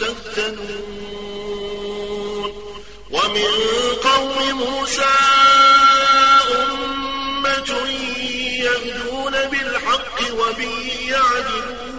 تهتدون ومن قوم موسى أمة يهدون بالحق وبه يعدلون.